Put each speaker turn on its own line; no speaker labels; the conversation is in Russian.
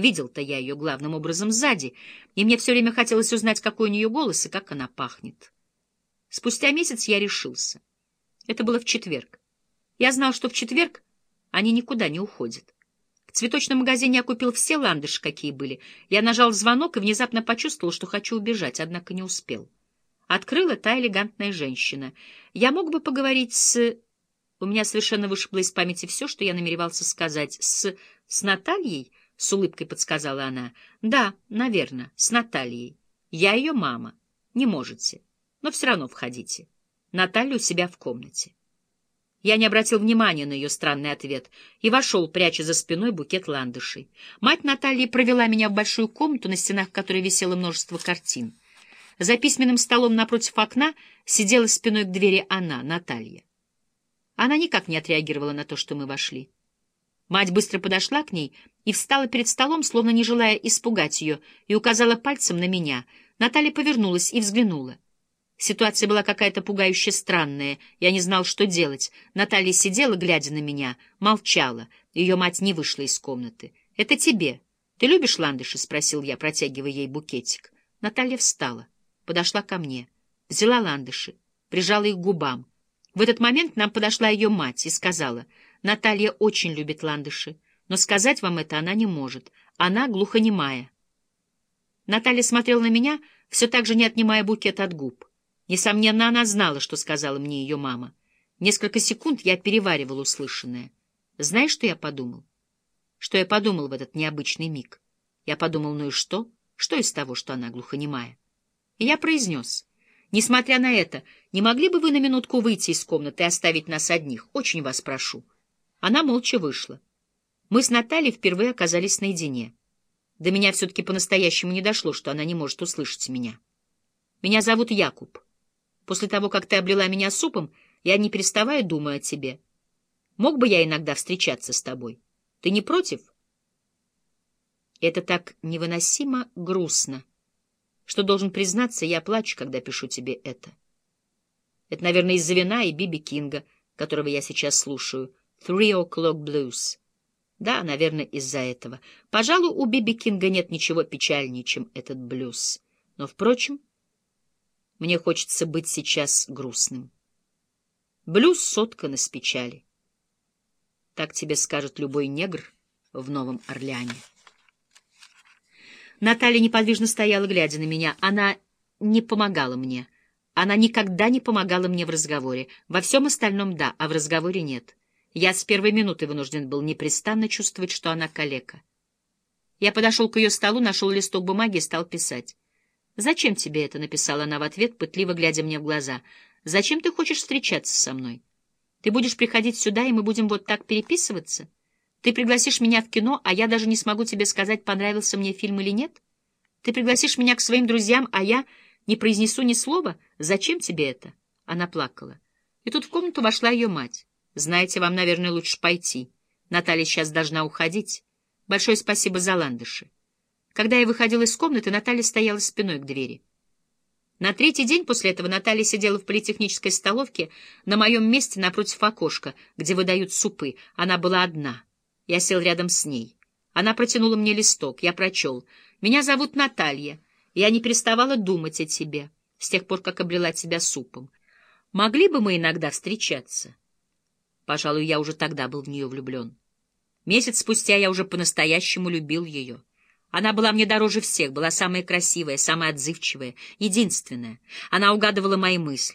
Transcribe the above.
Видел-то я ее главным образом сзади, и мне все время хотелось узнать, какой у нее голос и как она пахнет. Спустя месяц я решился. Это было в четверг. Я знал, что в четверг они никуда не уходят. В цветочном магазине я купил все ландыши, какие были. Я нажал звонок и внезапно почувствовал, что хочу убежать, однако не успел. Открыла та элегантная женщина. Я мог бы поговорить с... У меня совершенно вышибло из памяти все, что я намеревался сказать. С... с Натальей? — с улыбкой подсказала она. — Да, наверное, с Натальей. Я ее мама. Не можете. Но все равно входите. Наталья у себя в комнате. Я не обратил внимания на ее странный ответ и вошел, пряча за спиной букет ландышей. Мать Натальи провела меня в большую комнату, на стенах которой висело множество картин. За письменным столом напротив окна сидела спиной к двери она, Наталья. Она никак не отреагировала на то, что мы вошли. Мать быстро подошла к ней и встала перед столом, словно не желая испугать ее, и указала пальцем на меня. Наталья повернулась и взглянула. Ситуация была какая-то пугающе странная. Я не знал, что делать. Наталья сидела, глядя на меня, молчала. Ее мать не вышла из комнаты. — Это тебе. Ты любишь ландыши? — спросил я, протягивая ей букетик. Наталья встала, подошла ко мне, взяла ландыши, прижала их к губам. В этот момент к нам подошла ее мать и сказала — Наталья очень любит ландыши, но сказать вам это она не может. Она глухонемая. Наталья смотрела на меня, все так же не отнимая букет от губ. Несомненно, она знала, что сказала мне ее мама. Несколько секунд я переваривал услышанное. Знаешь, что я подумал? Что я подумал в этот необычный миг? Я подумал, ну и что? Что из того, что она глухонемая? И я произнес. Несмотря на это, не могли бы вы на минутку выйти из комнаты и оставить нас одних? Очень вас прошу. Она молча вышла. Мы с Натальей впервые оказались наедине. До меня все-таки по-настоящему не дошло, что она не может услышать меня. Меня зовут Якуб. После того, как ты облила меня супом, я не переставая думаю о тебе. Мог бы я иногда встречаться с тобой? Ты не против? Это так невыносимо грустно, что, должен признаться, я плачу, когда пишу тебе это. Это, наверное, из-за вина и Биби Кинга, которого я сейчас слушаю — Three O'Clock Blues. Да, наверное, из-за этого. Пожалуй, у Биби Кинга нет ничего печальнее, чем этот блюз. Но, впрочем, мне хочется быть сейчас грустным. Блюз соткан из печали. Так тебе скажет любой негр в Новом Орлеане. Наталья неподвижно стояла, глядя на меня. Она не помогала мне. Она никогда не помогала мне в разговоре. Во всем остальном — да, а в разговоре — нет. Я с первой минуты вынужден был непрестанно чувствовать, что она калека. Я подошел к ее столу, нашел листок бумаги и стал писать. «Зачем тебе это?» — написала она в ответ, пытливо глядя мне в глаза. «Зачем ты хочешь встречаться со мной? Ты будешь приходить сюда, и мы будем вот так переписываться? Ты пригласишь меня в кино, а я даже не смогу тебе сказать, понравился мне фильм или нет? Ты пригласишь меня к своим друзьям, а я не произнесу ни слова? Зачем тебе это?» Она плакала. И тут в комнату вошла ее мать. Знаете, вам, наверное, лучше пойти. Наталья сейчас должна уходить. Большое спасибо за ландыши. Когда я выходил из комнаты, Наталья стояла спиной к двери. На третий день после этого Наталья сидела в политехнической столовке на моем месте напротив окошка, где выдают супы. Она была одна. Я сел рядом с ней. Она протянула мне листок. Я прочел. «Меня зовут Наталья. Я не переставала думать о тебе с тех пор, как обрела тебя супом. Могли бы мы иногда встречаться?» Пожалуй, я уже тогда был в нее влюблен. Месяц спустя я уже по-настоящему любил ее. Она была мне дороже всех, была самая красивая, самая отзывчивая, единственная. Она угадывала мои мысли.